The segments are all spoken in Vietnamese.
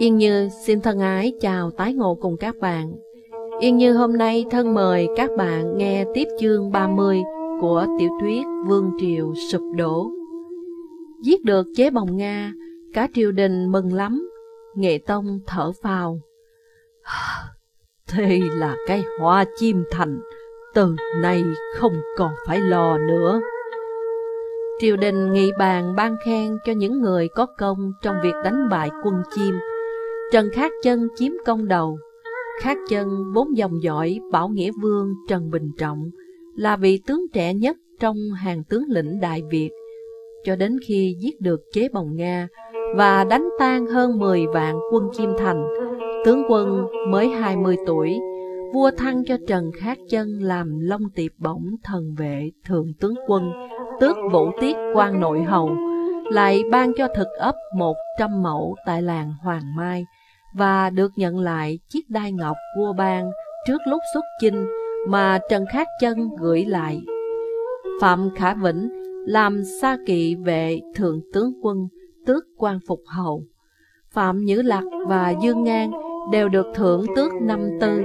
Yên Như xin thân ái chào tái ngộ cùng các bạn. Yên Như hôm nay thân mời các bạn nghe tiếp chương 30 của tiểu thuyết Vương Triều Sụp Đổ. Giết được chế bồng Nga, cả triều đình mừng lắm, nghệ tông thở phào. thì là cái hoa chim thành, từ nay không còn phải lo nữa. Triều đình nghị bàn ban khen cho những người có công trong việc đánh bại quân chim. Trần Khát Chân chiếm công đầu. Khát Chân bốn dòng dõi Bảo Nghĩa Vương Trần Bình Trọng là vị tướng trẻ nhất trong hàng tướng lĩnh Đại Việt, cho đến khi giết được chế bồng Nga và đánh tan hơn 10 vạn quân Kim Thành, tướng quân mới 20 tuổi, vua thăng cho Trần Khát Chân làm Long Tiệp Bổng thần vệ thượng tướng quân, tước vũ tiết quan nội hầu, lại ban cho thực ấp 100 mẫu tại làng Hoàng Mai và được nhận lại chiếc đai ngọc vua ban trước lúc xuất chinh mà Trần Khát Chân gửi lại. Phạm Khả Vĩnh làm sa kỵ vệ thượng tướng quân, tước quan phục hầu. Phạm Nhữ Lạc và Dương Ngang đều được thưởng tước năm tư,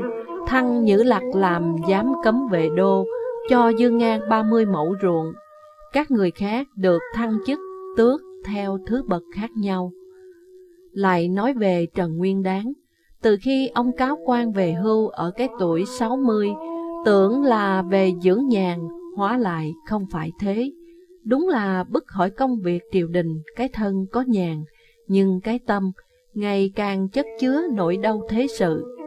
thăng Nhữ Lạc làm giám cấm vệ đô, cho Dương Ngang 30 mẫu ruộng. Các người khác được thăng chức tước theo thứ bậc khác nhau. Lại nói về Trần Nguyên Đáng, từ khi ông cáo quan về hưu ở cái tuổi 60, tưởng là về dưỡng nhàn, hóa lại không phải thế. Đúng là bức hỏi công việc triều đình, cái thân có nhàn, nhưng cái tâm ngày càng chất chứa nỗi đau thế sự.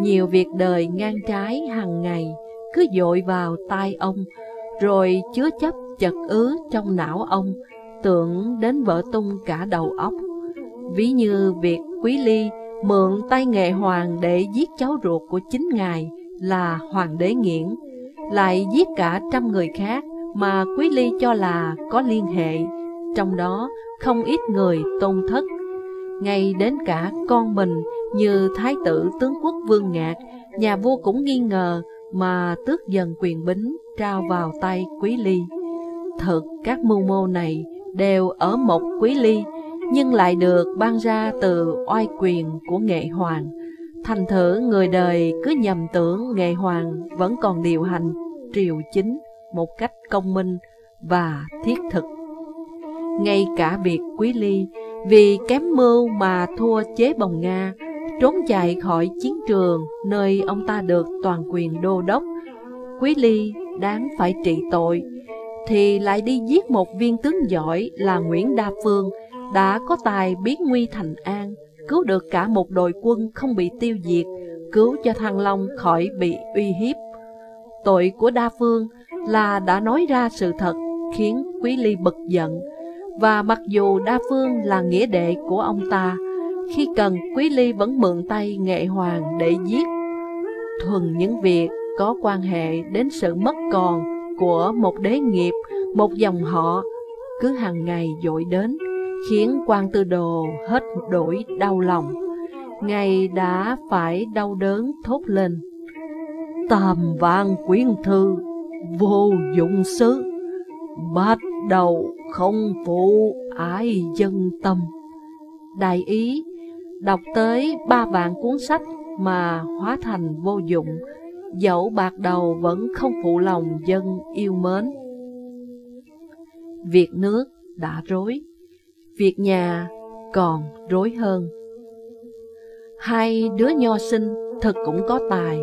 Nhiều việc đời ngang trái hàng ngày cứ dội vào tai ông, rồi chứa chấp chật ứ trong não ông, tưởng đến vỡ tung cả đầu óc. Ví như việc Quý Ly mượn tay nghệ hoàng để giết cháu ruột của chính ngài là hoàng đế nghiễn, lại giết cả trăm người khác mà Quý Ly cho là có liên hệ, trong đó không ít người tôn thất. Ngay đến cả con mình như Thái tử tướng quốc Vương Ngạc, nhà vua cũng nghi ngờ mà tước dần quyền bính trao vào tay Quý Ly. Thực các mưu mô này đều ở một Quý Ly, nhưng lại được ban ra từ oai quyền của nghệ hoàng. Thành thử người đời cứ nhầm tưởng nghệ hoàng vẫn còn điều hành triều chính một cách công minh và thiết thực. Ngay cả việc Quý Ly vì kém mưu mà thua chế bồng Nga, trốn chạy khỏi chiến trường nơi ông ta được toàn quyền đô đốc, Quý Ly đáng phải trị tội, thì lại đi giết một viên tướng giỏi là Nguyễn Đa Phương, đã có tài biến nguy thành an, cứu được cả một đội quân không bị tiêu diệt, cứu cho Thăng Long khỏi bị uy hiếp. Tội của Đa Phương là đã nói ra sự thật, khiến Quý Ly bực giận, và mặc dù Đa Phương là nghĩa đệ của ông ta, khi cần Quý Ly vẫn mượn tay nghệ hoàng để giết. Thuần những việc có quan hệ đến sự mất còn của một đế nghiệp, một dòng họ, cứ hàng ngày dội đến, khiến quan tư đồ hết đổi đau lòng. Ngày đã phải đau đớn thốt lên. Tàm vạn quyến thư, vô dụng sứ, bắt đầu không phụ ai dân tâm. Đại ý, đọc tới ba vạn cuốn sách mà hóa thành vô dụng, dẫu bạc đầu vẫn không phụ lòng dân yêu mến. Việc nước đã rối, việc nhà còn rối hơn. Hai đứa nho sinh thật cũng có tài,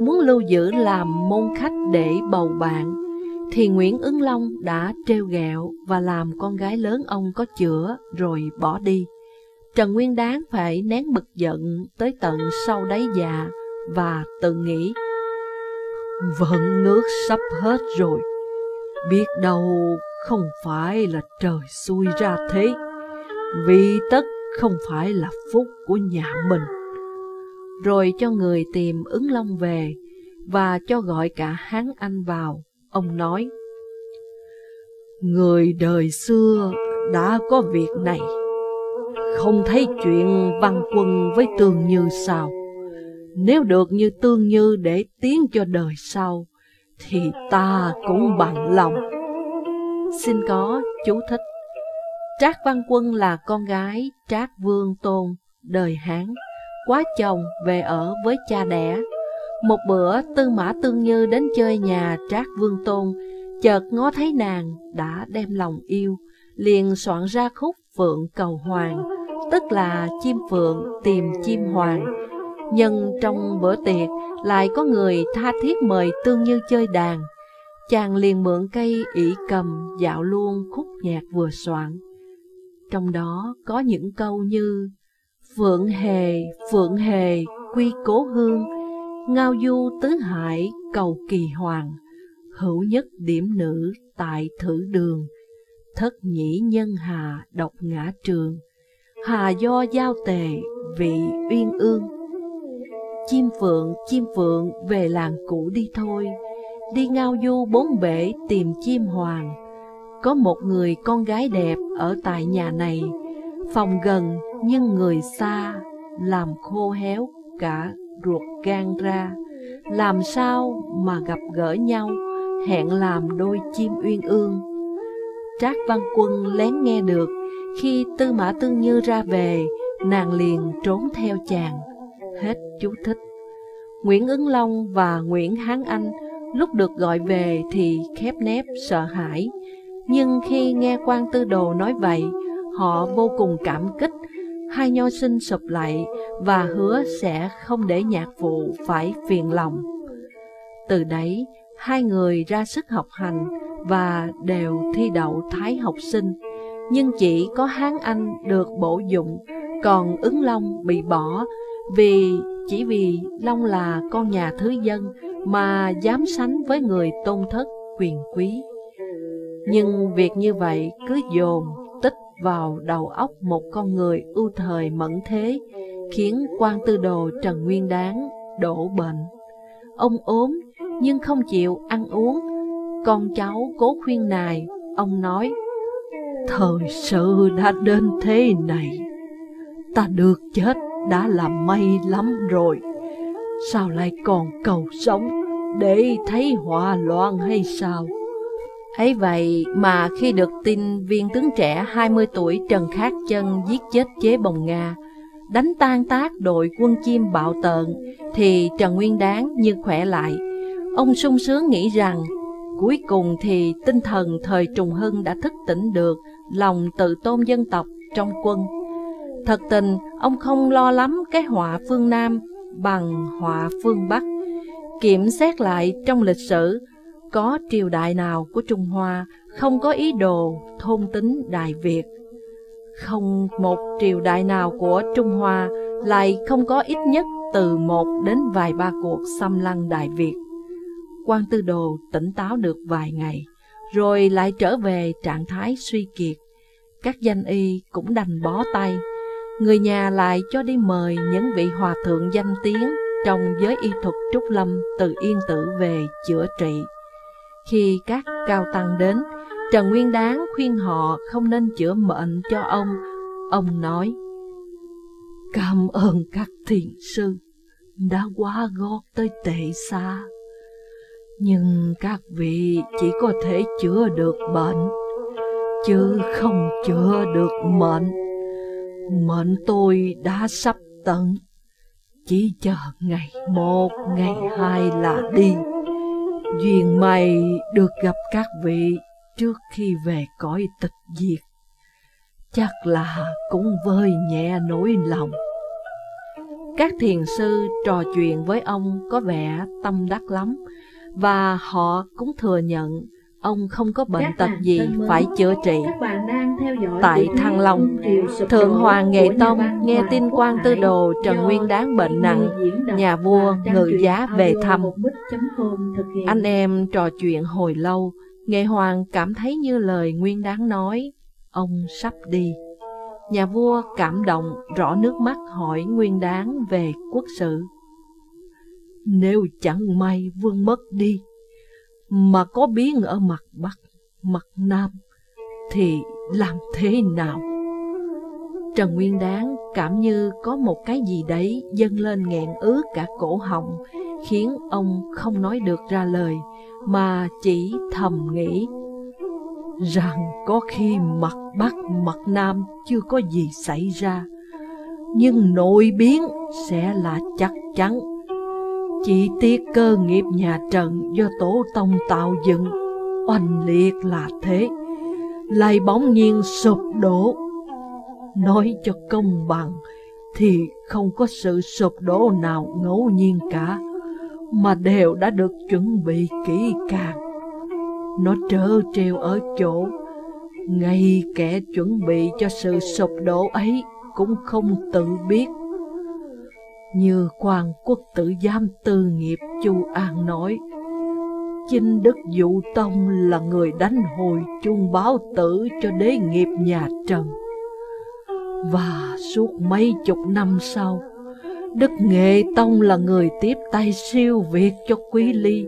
muốn lưu giữ làm môn khách để bầu bạn, thì Nguyễn Ứng Long đã treo gẹo và làm con gái lớn ông có chữa rồi bỏ đi. Trần Nguyên Đáng phải nén bực giận tới tận sau đáy dạ và tự nghĩ Vận nước sắp hết rồi, biết đâu không phải là trời xui ra thế, vì tất không phải là phúc của nhà mình. Rồi cho người tìm ứng long về, và cho gọi cả Hán Anh vào, ông nói, Người đời xưa đã có việc này, không thấy chuyện văn quân với tương như sao. Nếu được như tương như để tiến cho đời sau, thì ta cũng bằng lòng. Xin có chú thích. Trác Văn Quân là con gái Trác Vương Tôn, đời Hán, quá chồng về ở với cha đẻ. Một bữa Tư Mã Tương Như đến chơi nhà Trác Vương Tôn, chợt ngó thấy nàng đã đem lòng yêu, liền soạn ra khúc Phượng Cầu Hoàng, tức là chim phượng tìm chim hoàng. Nhưng trong bữa tiệc lại có người tha thiết mời Tương Như chơi đàn, chàng liền mượn cây ỷ cầm dạo luôn khúc nhạc vừa soạn. Trong đó có những câu như Phượng hề, phượng hề, quy cố hương, ngao du tứ hải, cầu kỳ hoàng, hữu nhất điểm nữ tại thử đường, thất nhĩ nhân hà độc ngã trường, hà do giao tề vị uyên ương. Chim phượng, chim phượng về làng cũ đi thôi, đi ngao du bốn bể tìm chim hoàng. Có một người con gái đẹp ở tại nhà này, phòng gần nhưng người xa, làm khô héo cả ruột gan ra. Làm sao mà gặp gỡ nhau, hẹn làm đôi chim uyên ương. Trác Văn Quân lén nghe được, khi Tư Mã Tương Như ra về, nàng liền trốn theo chàng. Hết chú thích. Nguyễn Ứng Long và Nguyễn Hán Anh lúc được gọi về thì khép nép sợ hãi. Nhưng khi nghe quan tư đồ nói vậy, họ vô cùng cảm kích. Hai nho sinh sụp lại và hứa sẽ không để nhạc phụ phải phiền lòng. Từ đấy, hai người ra sức học hành và đều thi đậu thái học sinh. Nhưng chỉ có Hán Anh được bổ dụng, còn ứng Long bị bỏ vì chỉ vì Long là con nhà thứ dân mà dám sánh với người tôn thất quyền quý. Nhưng việc như vậy cứ dồn tích vào đầu óc một con người ưu thời mẫn thế, khiến quan tư đồ Trần Nguyên Đáng đổ bệnh. Ông ốm nhưng không chịu ăn uống, con cháu cố khuyên nài, ông nói, Thời sự đã đến thế này, ta được chết đã là may lắm rồi, sao lại còn cầu sống để thấy họa loạn hay sao? Ấy vậy mà khi được tin viên tướng trẻ 20 tuổi Trần Khát Chân giết chết chế bồng Nga, đánh tan tác đội quân chim bạo tợn, thì Trần Nguyên Đáng như khỏe lại. Ông sung sướng nghĩ rằng, cuối cùng thì tinh thần thời Trùng Hưng đã thức tỉnh được lòng tự tôn dân tộc trong quân. Thật tình, ông không lo lắm cái họa phương Nam bằng họa phương Bắc. Kiểm xét lại trong lịch sử, có triều đại nào của Trung Hoa không có ý đồ thôn tính Đại Việt. Không một triều đại nào của Trung Hoa lại không có ít nhất từ một đến vài ba cuộc xâm lăng Đại Việt. Quan Tư Đồ tỉnh táo được vài ngày, rồi lại trở về trạng thái suy kiệt. Các danh y cũng đành bó tay, người nhà lại cho đi mời những vị hòa thượng danh tiếng trong giới y thuật trúc lâm từ Yên Tử về chữa trị. Khi các cao tăng đến, Trần Nguyên Đáng khuyên họ không nên chữa mệnh cho ông. Ông nói, Cảm ơn các thiền sư đã quá gót tới tệ xa. Nhưng các vị chỉ có thể chữa được bệnh, chứ không chữa được mệnh. Mệnh tôi đã sắp tận, chỉ chờ ngày một, ngày hai là đi. Duyên may được gặp các vị trước khi về cõi tịch diệt. Chắc là cũng vơi nhẹ nỗi lòng. Các thiền sư trò chuyện với ông có vẻ tâm đắc lắm, và họ cũng thừa nhận ông không có bệnh tật gì phải chữa trị. Tại Thăng Long, Thượng Hoàng Nghệ Tông nghe tin quan tư đồ Trần Nguyên Đáng bệnh nặng, nhà vua ngự giá về thăm. Anh em trò chuyện hồi lâu, Nghệ Hoàng cảm thấy như lời Nguyên Đáng nói, ông sắp đi. Nhà vua cảm động rõ nước mắt hỏi Nguyên Đáng về quốc sự. Nếu chẳng may vương mất đi, mà có biến ở mặt Bắc, mặt Nam, thì làm thế nào? Trần Nguyên Đáng cảm như có một cái gì đấy dâng lên nghẹn ứ cả cổ họng, khiến ông không nói được ra lời, mà chỉ thầm nghĩ rằng có khi mặt Bắc mặt Nam chưa có gì xảy ra, nhưng nội biến sẽ là chắc chắn. Chỉ tiếc cơ nghiệp nhà Trần do tổ tông tạo dựng, oanh liệt là thế, lại bỗng nhiên sụp đổ. Nói cho công bằng thì không có sự sụp đổ nào ngẫu nhiên cả, mà đều đã được chuẩn bị kỹ càng. Nó trơ treo ở chỗ, ngay kẻ chuẩn bị cho sự sụp đổ ấy cũng không tự biết. Như quan quốc tử giám tư nghiệp Chu An nói, Chinh Đức Dụ Tông là người đánh hồi chuông báo tử cho đế nghiệp nhà Trần. Và suốt mấy chục năm sau, Đức Nghệ Tông là người tiếp tay siêu việt cho Quý Ly,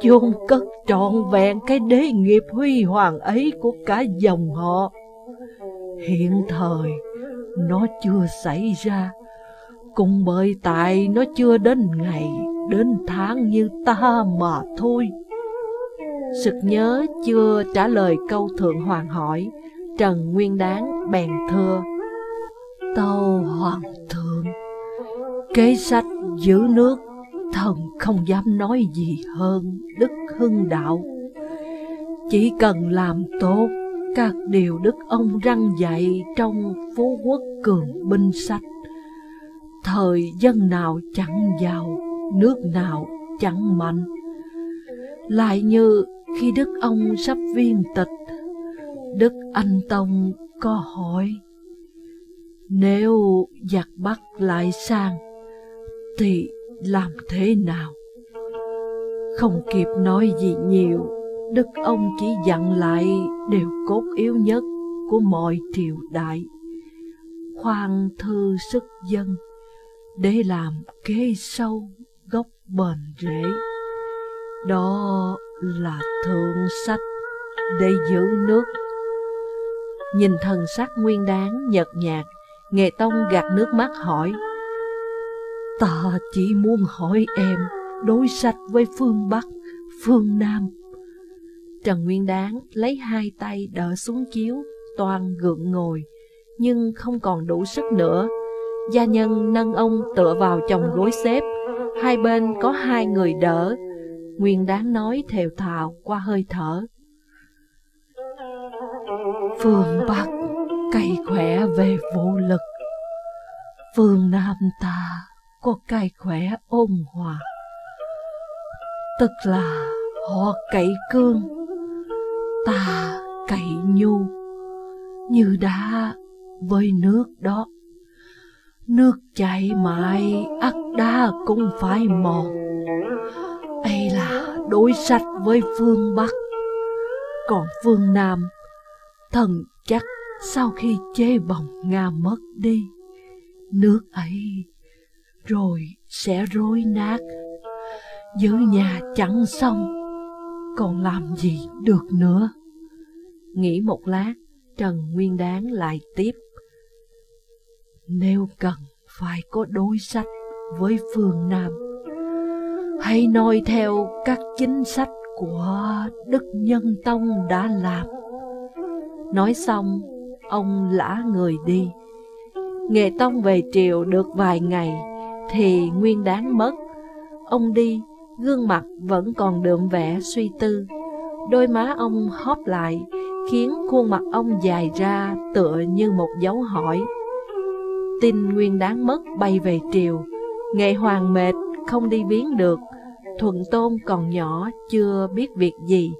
chôn cất trọn vẹn cái đế nghiệp huy hoàng ấy của cả dòng họ. Hiện thời, nó chưa xảy ra, cùng bởi tại nó chưa đến ngày, đến tháng như ta mà thôi. Sực nhớ chưa trả lời câu thượng hoàng hỏi, Trần Nguyên Đáng bèn thưa. Tâu hoàng thượng, kế sách giữ nước, thần không dám nói gì hơn đức hưng đạo. Chỉ cần làm tốt các điều đức ông răng dạy trong phú quốc cường binh sách. Thời dân nào chẳng giàu, nước nào chẳng mạnh. Lại như khi đức ông sắp viên tịch, đức anh Tông có hỏi, nếu giặc bắt lại sang, thì làm thế nào? Không kịp nói gì nhiều, Đức ông chỉ dặn lại điều cốt yếu nhất của mọi triều đại. Khoan thư sức dân, để làm kế sâu gốc bền rễ. Đó là thượng sách để giữ nước. Nhìn thần sắc nguyên đáng nhợt nhạt, Nghệ Tông gạt nước mắt hỏi, Ta chỉ muốn hỏi em đối sách với phương Bắc, phương Nam. Trần Nguyên Đáng lấy hai tay đỡ xuống chiếu, toàn gượng ngồi, nhưng không còn đủ sức nữa. Gia nhân nâng ông tựa vào chồng gối xếp, hai bên có hai người đỡ. Nguyên Đáng nói thều thào qua hơi thở. Phương Bắc cây khỏe về vô lực, phương Nam ta có cây khỏe ôn hòa. Tức là họ cậy cương, ta cậy nhu, như đá với nước đó. Nước chảy mãi, ắt đá cũng phải mòn. Đây là đối sách với phương Bắc. Còn phương Nam, thần chắc sau khi chế bồng Nga mất đi, nước ấy rồi sẽ rối nát. Giữ nhà chẳng xong, còn làm gì được nữa. Nghĩ một lát, Trần Nguyên Đáng lại tiếp. Nếu cần phải có đối sách với phương Nam, hãy noi theo các chính sách của Đức Nhân Tông đã làm. Nói xong, ông lã người đi. Nghệ Tông về triều được vài ngày, thì nguyên đáng mất. Ông đi, gương mặt vẫn còn đượm vẻ suy tư. Đôi má ông hóp lại, khiến khuôn mặt ông dài ra tựa như một dấu hỏi. Tin nguyên đáng mất bay về triều, nghệ hoàng mệt không đi biến được, thuận tôn còn nhỏ chưa biết việc gì,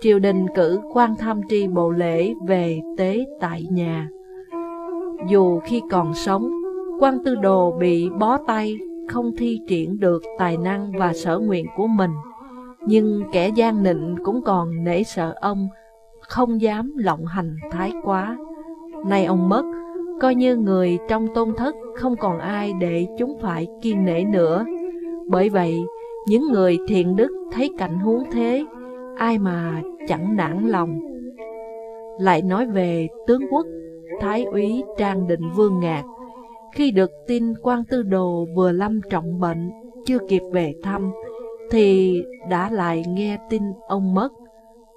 triều đình cử quan tham tri bộ lễ về tế tại nhà. Dù khi còn sống, quan tư đồ bị bó tay, không thi triển được tài năng và sở nguyện của mình, nhưng kẻ gian nịnh cũng còn nể sợ ông, không dám lộng hành thái quá. Nay ông mất, coi như người trong tôn thất không còn ai để chúng phải kiên nể nữa. Bởi vậy, những người thiện đức thấy cảnh huống thế, ai mà chẳng nản lòng. Lại nói về tướng quốc, Thái úy Trang Định Vương Ngạc, khi được tin quan tư đồ vừa lâm trọng bệnh, chưa kịp về thăm, thì đã lại nghe tin ông mất.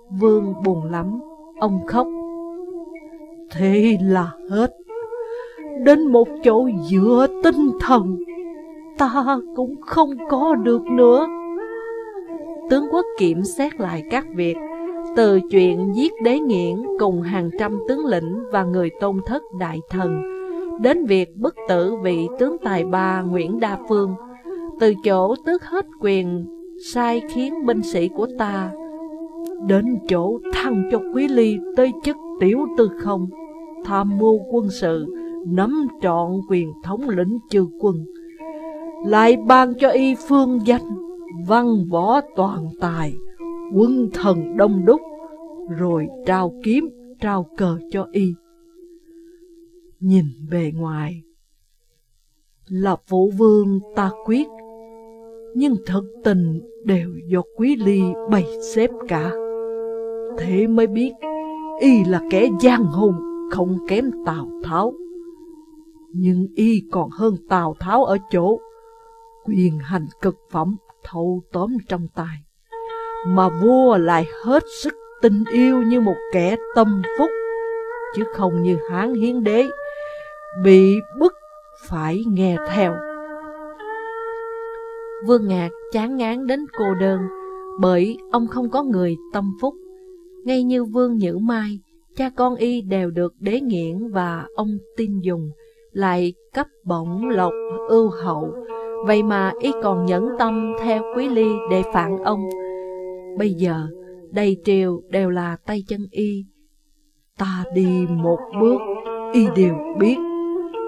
Vương buồn lắm, ông khóc. Thế là hết đến một chỗ dựa tinh thần, ta cũng không có được nữa. Tướng quốc kiểm xét lại các việc, từ chuyện giết đế nghiễn cùng hàng trăm tướng lĩnh và người tôn thất đại thần, đến việc bức tử vị tướng tài ba Nguyễn Đa Phương, từ chỗ tước hết quyền sai khiến binh sĩ của ta, đến chỗ thăng cho Quý Ly tới chức tiểu tư không, tham mưu quân sự, nắm trọn quyền thống lĩnh chư quân, lại ban cho y phương danh, văn võ toàn tài, quân thần đông đúc, rồi trao kiếm, trao cờ cho y. Nhìn bề ngoài, là vũ vương ta quyết, nhưng thật tình đều do quý ly bày xếp cả. Thế mới biết, y là kẻ giang hùng, không kém Tào Tháo. Nhưng y còn hơn Tào Tháo ở chỗ, quyền hành cực phẩm thâu tóm trong tay. Mà vua lại hết sức tình yêu như một kẻ tâm phúc, chứ không như Hán Hiến Đế, bị bức phải nghe theo. Vương Ngạc chán ngán đến cô đơn, bởi ông không có người tâm phúc. Ngay như Vương Nhữ Mai, cha con y đều được đế nghiễn và ông tin dùng, lại cấp bổng lộc ưu hậu, vậy mà y còn nhẫn tâm theo Quý Ly để phản ông. Bây giờ, đầy triều đều là tay chân y. Ta đi một bước, y đều biết,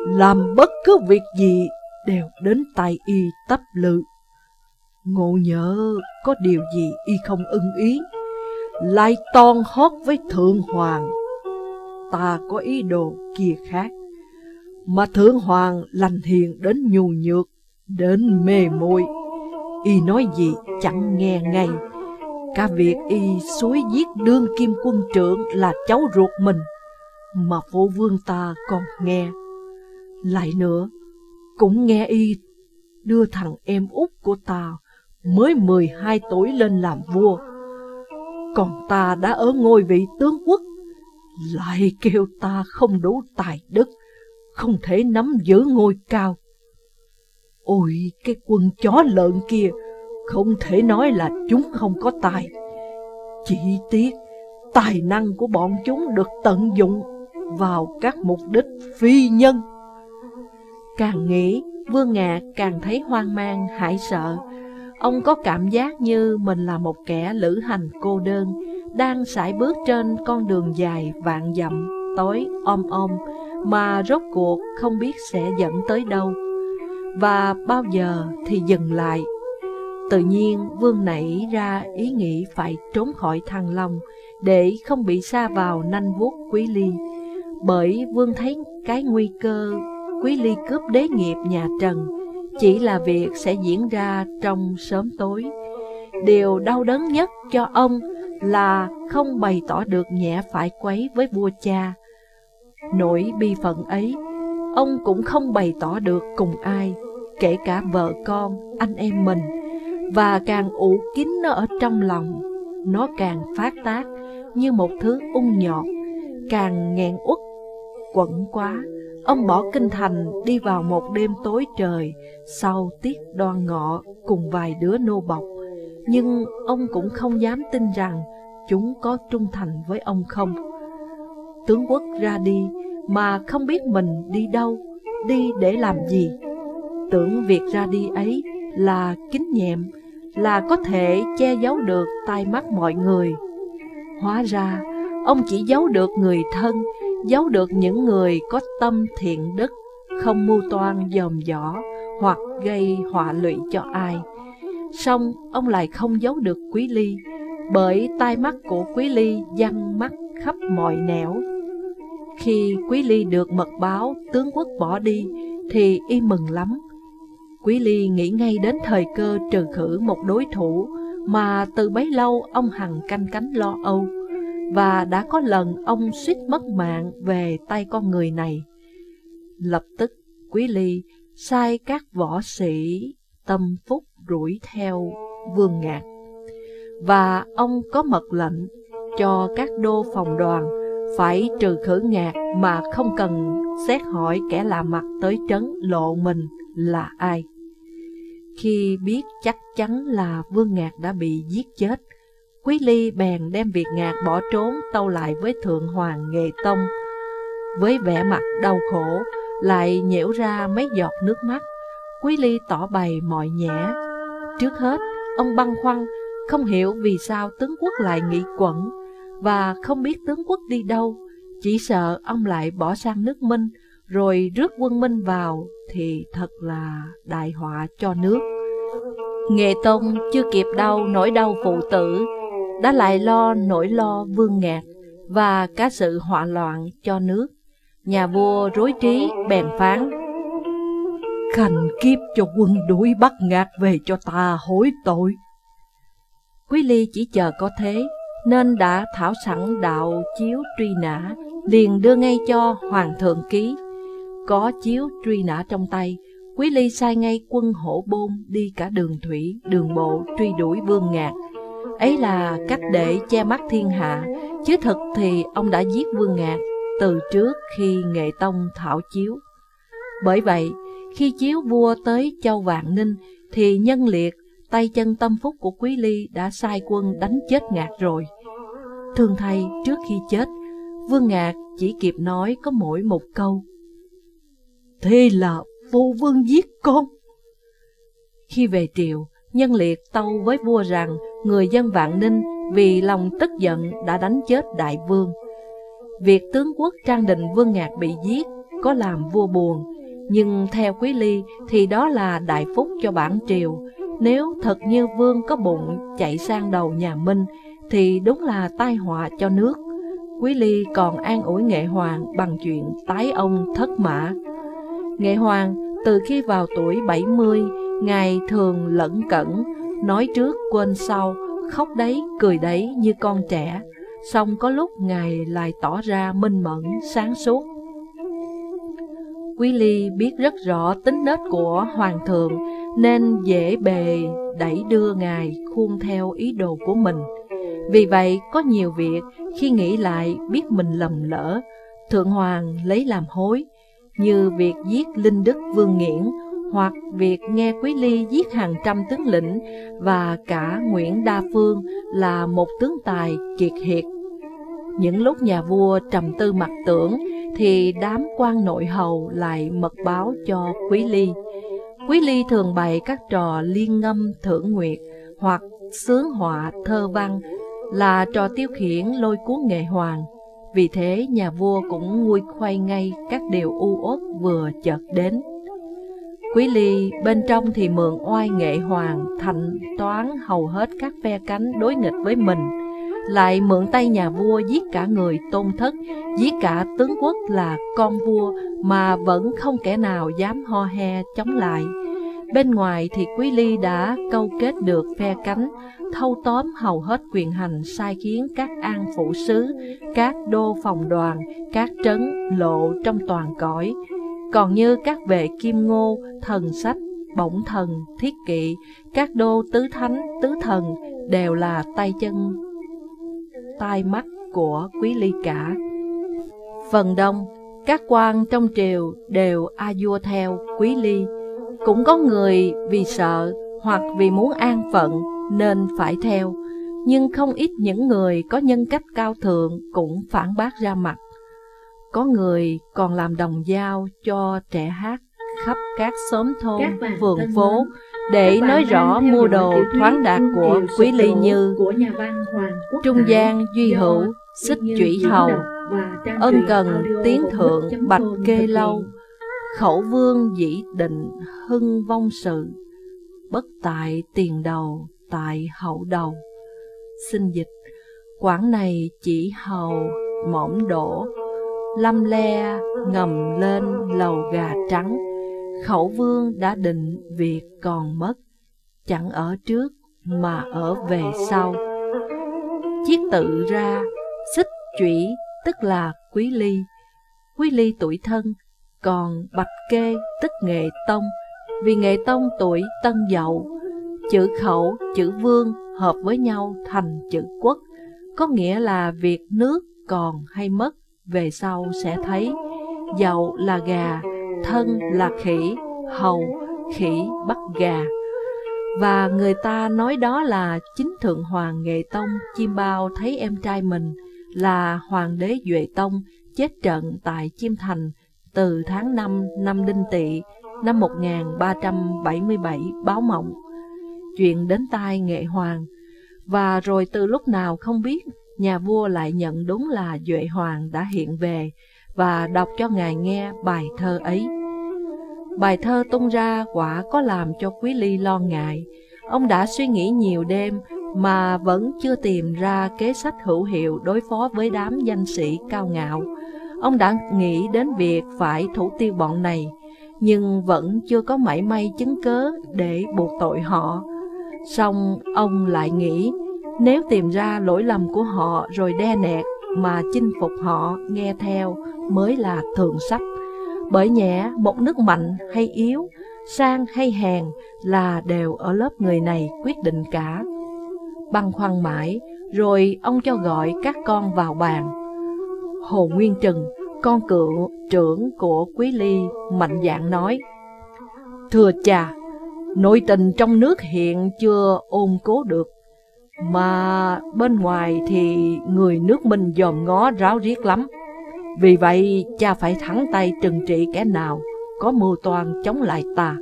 làm bất cứ việc gì đều đến tay y tấp lự. Ngộ nhớ có điều gì y không ưng ý, lại ton hót với Thượng Hoàng. Ta có ý đồ kia khác, mà Thượng Hoàng lành hiền đến nhu nhược, đến mê muội Y nói gì chẳng nghe ngay, cả việc y suối giết đương kim quân trưởng là cháu ruột mình, mà phụ vương ta còn nghe. Lại nữa, cũng nghe y đưa thằng em út của ta mới 12 tuổi lên làm vua. Còn ta đã ở ngôi vị tướng quốc, lại kêu ta không đủ tài đức, không thể nắm giữ ngôi cao. Ôi, cái quân chó lợn kia, không thể nói là chúng không có tài. Chỉ tiếc, tài năng của bọn chúng được tận dụng vào các mục đích phi nhân. Càng nghĩ, Vương Ngạc càng thấy hoang mang, hãi sợ, Ông có cảm giác như mình là một kẻ lữ hành cô đơn, đang sải bước trên con đường dài vạn dặm, tối om om, mà rốt cuộc không biết sẽ dẫn tới đâu. Và bao giờ thì dừng lại. Tự nhiên Vương nảy ra ý nghĩ phải trốn khỏi thăng long, để không bị xa vào nanh vuốt quý ly. Bởi Vương thấy cái nguy cơ quý ly cướp đế nghiệp nhà Trần chỉ là việc sẽ diễn ra trong sớm tối. Điều đau đớn nhất cho ông là không bày tỏ được nhẹ phải quấy với vua cha. Nỗi bi phận ấy, ông cũng không bày tỏ được cùng ai, kể cả vợ con, anh em mình, và càng ủ kín nó ở trong lòng, nó càng phát tác như một thứ ung nhọt, càng nghẹn uất, quẩn quá Ông bỏ kinh thành đi vào một đêm tối trời sau tiết đoan ngọ cùng vài đứa nô bọc. Nhưng ông cũng không dám tin rằng chúng có trung thành với ông không. Tướng quốc ra đi mà không biết mình đi đâu, đi để làm gì. Tưởng việc ra đi ấy là kín nhẹm, là có thể che giấu được tai mắt mọi người. Hóa ra, ông chỉ giấu được người thân giấu được những người có tâm thiện đức, không mưu toan dòm dõ hoặc gây họa lụy cho ai. Song ông lại không giấu được Quý Ly, bởi tai mắt của Quý Ly văng mắt khắp mọi nẻo. Khi Quý Ly được mật báo tướng quốc bỏ đi, thì y mừng lắm. Quý Ly nghĩ ngay đến thời cơ trừ khử một đối thủ mà từ bấy lâu ông hằng canh cánh lo âu và đã có lần ông suýt mất mạng về tay con người này. Lập tức, Quý Ly sai các võ sĩ tâm phúc đuổi theo vương ngạc. Và ông có mật lệnh cho các đô phòng đoàn phải trừ khử ngạc mà không cần xét hỏi kẻ lạ mặt tới trấn lộ mình là ai. Khi biết chắc chắn là Vương Ngạc đã bị giết chết, Quý Ly bèn đem việc Ngạc bỏ trốn tâu lại với Thượng Hoàng Nghệ Tông. Với vẻ mặt đau khổ, lại nhễu ra mấy giọt nước mắt, Quý Ly tỏ bày mọi nhẽ. Trước hết, ông băn khoăn, không hiểu vì sao tướng quốc lại nghĩ quẩn, và không biết tướng quốc đi đâu, chỉ sợ ông lại bỏ sang nước Minh, rồi rước quân Minh vào thì thật là đại họa cho nước. Nghệ Tông chưa kịp đau nỗi đau phụ tử, đã lại lo nỗi lo vương ngạc và cả sự họa loạn cho nước. Nhà vua rối trí bèn phán, Khanh kiếp cho quân đuổi bắt ngạc về cho ta hối tội. Quý Ly chỉ chờ có thế, nên đã thảo sẵn đạo chiếu truy nã, liền đưa ngay cho Hoàng thượng ký. Có chiếu truy nã trong tay, Quý Ly sai ngay quân hổ bôn đi cả đường thủy, đường bộ truy đuổi vương ngạc. Ấy là cách để che mắt thiên hạ, chứ thật thì ông đã giết vương ngạc từ trước khi nghệ tông thảo chiếu. Bởi vậy, khi chiếu vua tới châu Vạn Ninh, thì nhân liệt, tay chân tâm phúc của Quý Ly đã sai quân đánh chết ngạc rồi. Thương thay trước khi chết, Vương Ngạc chỉ kịp nói có mỗi một câu. Thế là vô vương giết con. Khi về triều, nhân liệt tâu với vua rằng người dân Vạn Ninh vì lòng tức giận đã đánh chết đại vương. Việc tướng quốc Trang Đình Vương Ngạc bị giết có làm vua buồn, nhưng theo Quý Ly thì đó là đại phúc cho bản triều. Nếu thật như vương có bụng chạy sang đầu nhà Minh thì đúng là tai họa cho nước. Quý Ly còn an ủi Nghệ Hoàng bằng chuyện tái ông thất mã. Nghệ Hoàng từ khi vào tuổi 70, Ngài thường lẫn cẩn, nói trước quên sau, khóc đấy cười đấy như con trẻ. Xong có lúc Ngài lại tỏ ra minh mẫn, sáng suốt. Quý Ly biết rất rõ tính nết của Hoàng thượng, nên dễ bề đẩy đưa Ngài khuôn theo ý đồ của mình. Vì vậy, có nhiều việc khi nghĩ lại biết mình lầm lỡ, Thượng Hoàng lấy làm hối, như việc giết Linh Đức Vương Nghiễn, hoặc việc nghe Quý Ly giết hàng trăm tướng lĩnh và cả Nguyễn Đa Phương là một tướng tài kiệt hiệt. Những lúc nhà vua trầm tư mặt tưởng, thì đám quan nội hầu lại mật báo cho Quý Ly. Quý Ly thường bày các trò liên ngâm thưởng nguyệt hoặc sướng họa thơ văn là trò tiêu khiển lôi cuốn nghệ hoàng. Vì thế nhà vua cũng nguôi khoay ngay các điều u uất vừa chợt đến. Quý Ly bên trong thì mượn oai nghệ hoàng thành toán hầu hết các phe cánh đối nghịch với mình, lại mượn tay nhà vua giết cả người tôn thất, giết cả tướng quốc là con vua mà vẫn không kẻ nào dám ho he chống lại. Bên ngoài thì Quý Ly đã câu kết được phe cánh, thâu tóm hầu hết quyền hành sai khiến các an phụ sứ, các đô phòng đoàn, các trấn lộ trong toàn cõi. Còn như các vệ kim ngô, thần sách, bổng thần, thiết kỵ, các đô tứ thánh, tứ thần đều là tay chân, tai mắt của Quý Ly cả. Phần đông, các quan trong triều đều a vua theo Quý Ly, cũng có người vì sợ hoặc vì muốn an phận nên phải theo, nhưng không ít những người có nhân cách cao thượng cũng phản bác ra mặt. Có người còn làm đồng giao cho trẻ hát khắp các xóm thôn, phường phố để nói rõ mua đồ thoáng đạt của Quý Ly Như, của nhà văn Hoàng Quốc Trung gian Duy Hữu, Xích Chủy Hầu, Ân Cần Tiến Thượng Bạch Kê Lâu, Khẩu Vương Dĩ Định Hưng Vong Sự, Bất tại tiền đầu, tại hậu đầu. Xin dịch, quảng này chỉ hầu mỏm đổ, lâm le ngầm lên lầu gà trắng, khẩu vương đã định việc còn mất, chẳng ở trước mà ở về sau. Chiết tự ra, xích chủy tức là quý ly, quý ly tuổi thân, còn bạch kê tức nghệ tông, vì nghệ tông tuổi tân dậu, chữ khẩu, chữ vương hợp với nhau thành chữ quốc, có nghĩa là việc nước còn hay mất về sau sẽ thấy, dậu là gà, thân là khỉ, hầu, khỉ bắt gà. Và người ta nói đó là chính thượng hoàng nghệ tông chim bao thấy em trai mình là hoàng đế Duệ Tông chết trận tại Chiêm Thành từ tháng 5 năm Đinh Tỵ năm 1377 báo mộng. Chuyện đến tai nghệ hoàng, và rồi từ lúc nào không biết, nhà vua lại nhận đúng là Duệ Hoàng đã hiện về và đọc cho ngài nghe bài thơ ấy. Bài thơ tung ra quả có làm cho Quý Ly lo ngại. Ông đã suy nghĩ nhiều đêm mà vẫn chưa tìm ra kế sách hữu hiệu đối phó với đám danh sĩ cao ngạo. Ông đã nghĩ đến việc phải thủ tiêu bọn này, nhưng vẫn chưa có mảy may chứng cớ để buộc tội họ. Xong ông lại nghĩ, nếu tìm ra lỗi lầm của họ rồi đe nẹt mà chinh phục họ nghe theo mới là thường sách. Bởi nhẹ, một nước mạnh hay yếu, sang hay hèn là đều ở lớp người này quyết định cả. Băng khoăn mãi, rồi ông cho gọi các con vào bàn. Hồ Nguyên Trừng, con cựu trưởng của Quý Ly, mạnh dạng nói, Thưa cha, nội tình trong nước hiện chưa ôn cố được, mà bên ngoài thì người nước mình dòm ngó ráo riết lắm. Vì vậy, cha phải thẳng tay trừng trị kẻ nào có mưu toan chống lại ta.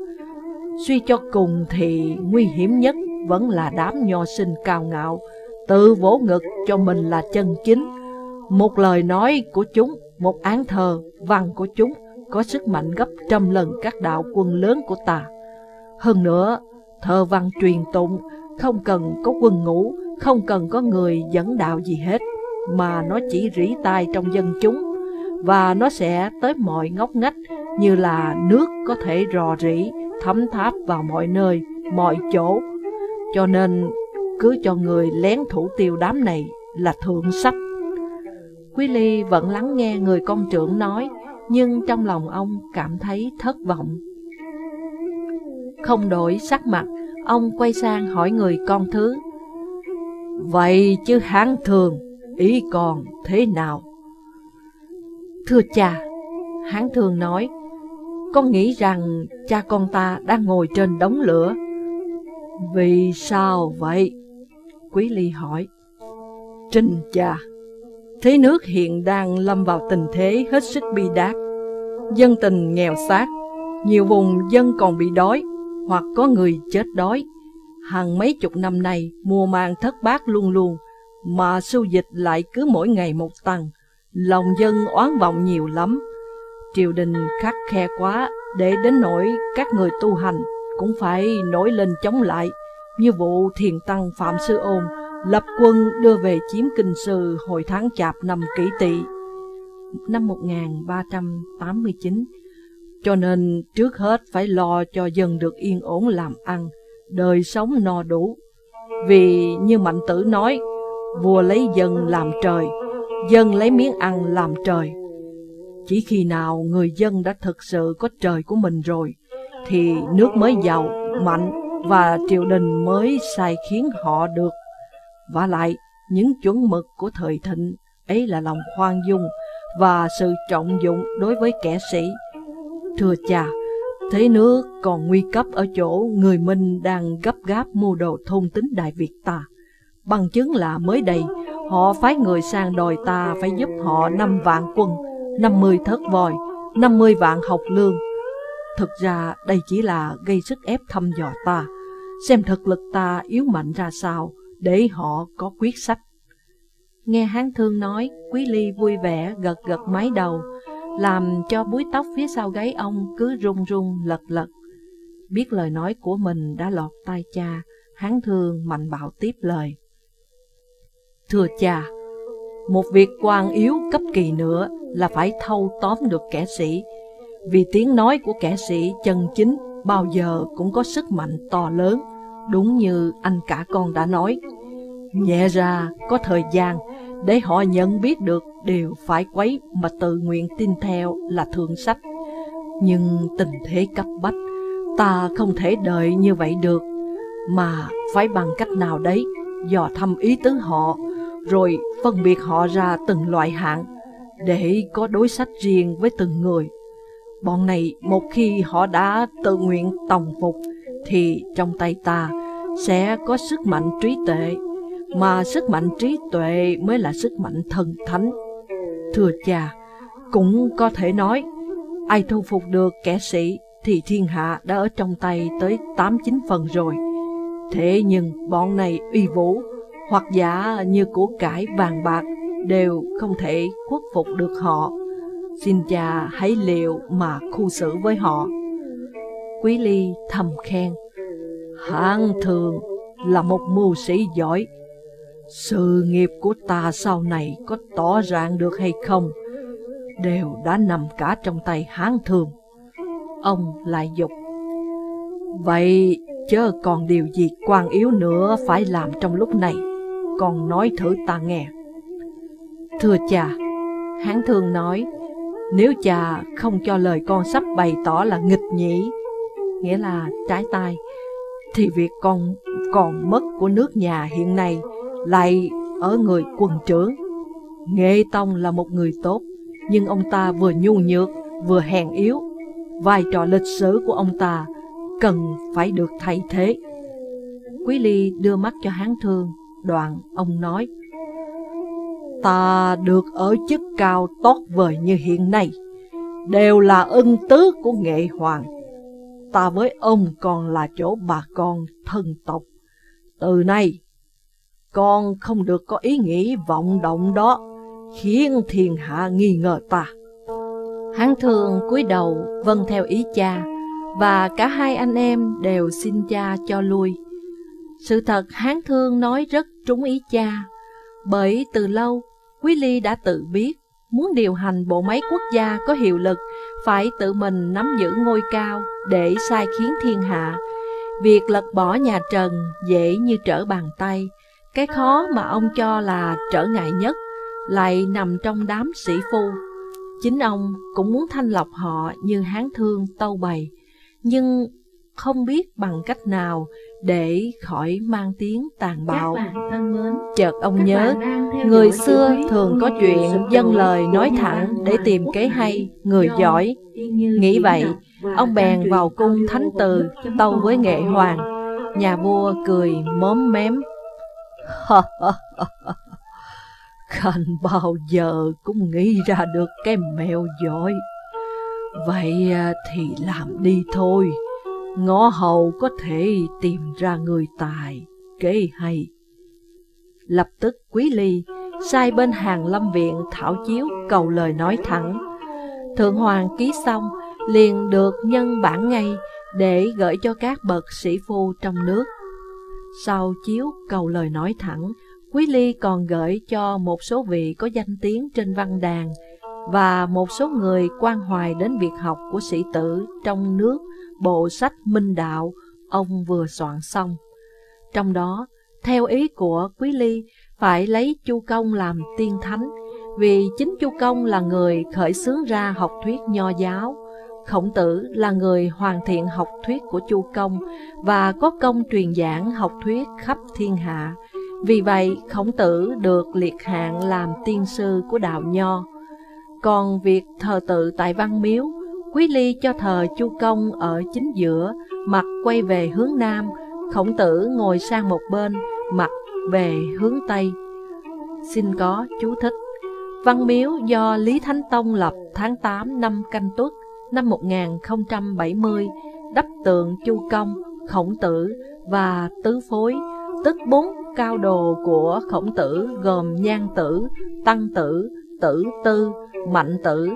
Suy cho cùng thì nguy hiểm nhất vẫn là đám nho sinh cao ngạo, tự vỗ ngực cho mình là chân chính. Một lời nói của chúng, một án thờ, văn của chúng có sức mạnh gấp trăm lần các đạo quân lớn của ta. Hơn nữa, thơ văn truyền tụng không cần có quân ngũ, không cần có người dẫn đạo gì hết, mà nó chỉ rỉ tai trong dân chúng và nó sẽ tới mọi ngóc ngách như là nước có thể rò rỉ, thấm tháp vào mọi nơi, mọi chỗ. Cho nên cứ cho người lén thủ tiêu đám này là thượng sách. Quý Ly vẫn lắng nghe người con trưởng nói, nhưng trong lòng ông cảm thấy thất vọng. Không đổi sắc mặt, ông quay sang hỏi người con thứ. Vậy chứ hán thường, ý còn thế nào? Thưa cha, hán thường nói, con nghĩ rằng cha con ta đang ngồi trên đống lửa. Vì sao vậy? Quý Ly hỏi. Trình cha, thế nước hiện đang lâm vào tình thế hết sức bi đát. Dân tình nghèo xác, nhiều vùng dân còn bị đói, hoặc có người chết đói. Hàng mấy chục năm nay, mùa màng thất bát luôn luôn, mà sưu dịch lại cứ mỗi ngày một tăng lòng dân oán vọng nhiều lắm. Triều đình khắc khe quá, để đến nỗi các người tu hành cũng phải nổi lên chống lại, như vụ thiền tăng Phạm Sư Ôn lập quân đưa về chiếm kinh sư hồi tháng chạp năm kỷ tỵ năm 1389. Cho nên trước hết phải lo cho dân được yên ổn làm ăn, đời sống no đủ. Vì như Mạnh Tử nói, vua lấy dân làm trời, dân lấy miếng ăn làm trời. Chỉ khi nào người dân đã thực sự có trời của mình rồi, thì nước mới giàu, mạnh và triều đình mới sai khiến họ được. Và lại, những chuẩn mực của thời thịnh ấy là lòng khoan dung và sự trọng dụng đối với kẻ sĩ. Thưa cha, thế nước còn nguy cấp ở chỗ người Minh đang gấp gáp mua đồ thôn tính Đại Việt ta. Bằng chứng là mới đây, Họ phái người sang đòi ta phải giúp họ 5 vạn quân, 50 thớt vòi, 50 vạn học lương. Thực ra đây chỉ là gây sức ép thăm dò ta, xem thực lực ta yếu mạnh ra sao, để họ có quyết sách. Nghe hán thương nói, Quý Ly vui vẻ gật gật mái đầu, làm cho búi tóc phía sau gáy ông cứ rung rung lật lật. Biết lời nói của mình đã lọt tai cha, hán thương mạnh bạo tiếp lời. Thưa cha, một việc quan yếu cấp kỳ nữa là phải thâu tóm được kẻ sĩ, vì tiếng nói của kẻ sĩ chân chính bao giờ cũng có sức mạnh to lớn, đúng như anh cả con đã nói. Nhẹ ra có thời gian để họ nhận biết được điều phải quấy mà tự nguyện tin theo là thượng sách. Nhưng tình thế cấp bách, ta không thể đợi như vậy được, mà phải bằng cách nào đấy dò thăm ý tứ họ rồi phân biệt họ ra từng loại hạng. để có đối sách riêng với từng người. Bọn này một khi họ đã tự nguyện tòng phục thì trong tay ta sẽ có sức mạnh trí tuệ, mà sức mạnh trí tuệ mới là sức mạnh thần thánh. Thưa cha, cũng có thể nói, ai thu phục được kẻ sĩ thì thiên hạ đã ở trong tay tới 8-9 phần rồi. Thế nhưng bọn này uy vũ, hoặc giả như của cải vàng bạc đều không thể khuất phục được họ. Xin cha hãy liệu mà khu xử với họ. Quý Ly thầm khen. Hạng thường là một mưu sĩ giỏi. Sự nghiệp của ta sau này có tỏ ràng được hay không, đều đã nằm cả trong tay hán thường. Ông lại dục. Vậy chớ còn điều gì quan yếu nữa phải làm trong lúc này, còn nói thử ta nghe. Thưa cha, hán thường nói, nếu cha không cho lời con sắp bày tỏ là nghịch nhĩ, nghĩa là trái tay thì việc còn còn mất của nước nhà hiện nay lại ở người quân trưởng. Nghệ Tông là một người tốt, nhưng ông ta vừa nhu nhược, vừa hèn yếu. Vai trò lịch sử của ông ta cần phải được thay thế. Quý Ly đưa mắt cho hán thương, đoạn ông nói, Ta được ở chức cao tốt vời như hiện nay, đều là ân tứ của nghệ hoàng. Ta với ông còn là chỗ bà con thân tộc. Từ nay, con không được có ý nghĩ vọng động đó, khiến thiên hạ nghi ngờ ta. Hán thương cúi đầu vâng theo ý cha, và cả hai anh em đều xin cha cho lui. Sự thật hán thương nói rất trúng ý cha, bởi từ lâu Quý Ly đã tự biết muốn điều hành bộ máy quốc gia có hiệu lực phải tự mình nắm giữ ngôi cao để sai khiến thiên hạ. Việc lật bỏ nhà Trần dễ như trở bàn tay, cái khó mà ông cho là trở ngại nhất lại nằm trong đám sĩ phu. Chính ông cũng muốn thanh lọc họ như hán thương tâu bày, nhưng không biết bằng cách nào để khỏi mang tiếng tàn bạo. Chợt ông nhớ, người xưa thường có chuyện dâng lời nói thẳng để tìm kế hay, người giỏi. Nghĩ vậy, ông bèn vào cung thánh từ tâu với nghệ hoàng. Nhà vua cười móm mém. Khanh bao giờ cũng nghĩ ra được cái mèo giỏi. Vậy à, thì làm đi thôi. Ngõ hầu có thể tìm ra người tài, kế hay. Lập tức Quý Ly sai bên hàng lâm viện thảo chiếu cầu lời nói thẳng. Thượng Hoàng ký xong, liền được nhân bản ngay để gửi cho các bậc sĩ phu trong nước. Sau chiếu cầu lời nói thẳng, Quý Ly còn gửi cho một số vị có danh tiếng trên văn đàn và một số người quan hoài đến việc học của sĩ tử trong nước bộ sách Minh Đạo ông vừa soạn xong. Trong đó, theo ý của Quý Ly, phải lấy Chu Công làm tiên thánh, vì chính Chu Công là người khởi xướng ra học thuyết nho giáo. Khổng tử là người hoàn thiện học thuyết của Chu Công và có công truyền giảng học thuyết khắp thiên hạ. Vì vậy, Khổng tử được liệt hạng làm tiên sư của đạo nho. Còn việc thờ tự tại Văn Miếu Quý Ly cho thờ Chu Công ở chính giữa, mặt quay về hướng Nam, khổng tử ngồi sang một bên, mặt về hướng Tây. Xin có chú thích. Văn miếu do Lý Thánh Tông lập tháng 8 năm Canh Tuất năm 1070, đắp tượng Chu Công, khổng tử và tứ phối, tức bốn cao đồ của khổng tử gồm nhan tử, tăng tử, tử tư, mạnh tử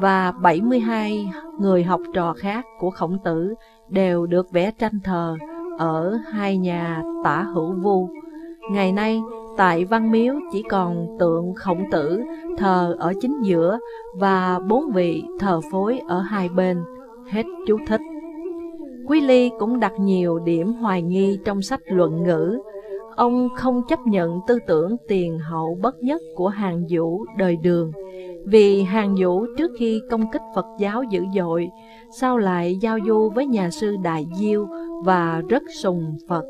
và 72 người học trò khác của khổng tử đều được vẽ tranh thờ ở hai nhà tả hữu vu. Ngày nay, tại Văn Miếu chỉ còn tượng khổng tử thờ ở chính giữa và bốn vị thờ phối ở hai bên. Hết chú thích. Quý Ly cũng đặt nhiều điểm hoài nghi trong sách luận ngữ. Ông không chấp nhận tư tưởng tiền hậu bất nhất của hàng vũ đời đường, vì hàng vũ trước khi công kích Phật giáo dữ dội, sau lại giao du với nhà sư Đại Diêu và rất sùng Phật.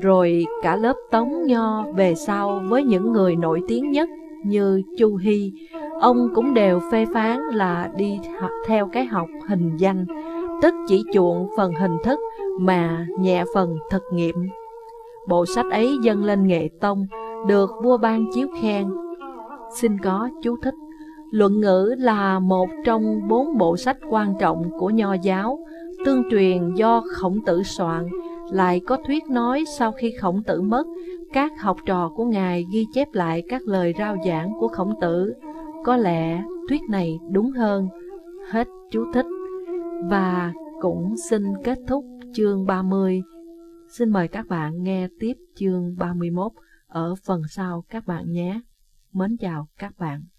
Rồi cả lớp tống nho về sau với những người nổi tiếng nhất như Chu Hy, ông cũng đều phê phán là đi theo cái học hình danh, tức chỉ chuộng phần hình thức mà nhẹ phần thực nghiệm. Bộ sách ấy dâng lên nghệ tông, được vua ban chiếu khen. Xin có chú thích. Luận ngữ là một trong bốn bộ sách quan trọng của nho giáo, tương truyền do khổng tử soạn, lại có thuyết nói sau khi khổng tử mất, các học trò của ngài ghi chép lại các lời rao giảng của khổng tử. Có lẽ thuyết này đúng hơn. Hết chú thích. Và cũng xin kết thúc chương 30. Xin mời các bạn nghe tiếp chương 31 ở phần sau các bạn nhé. Mến chào các bạn.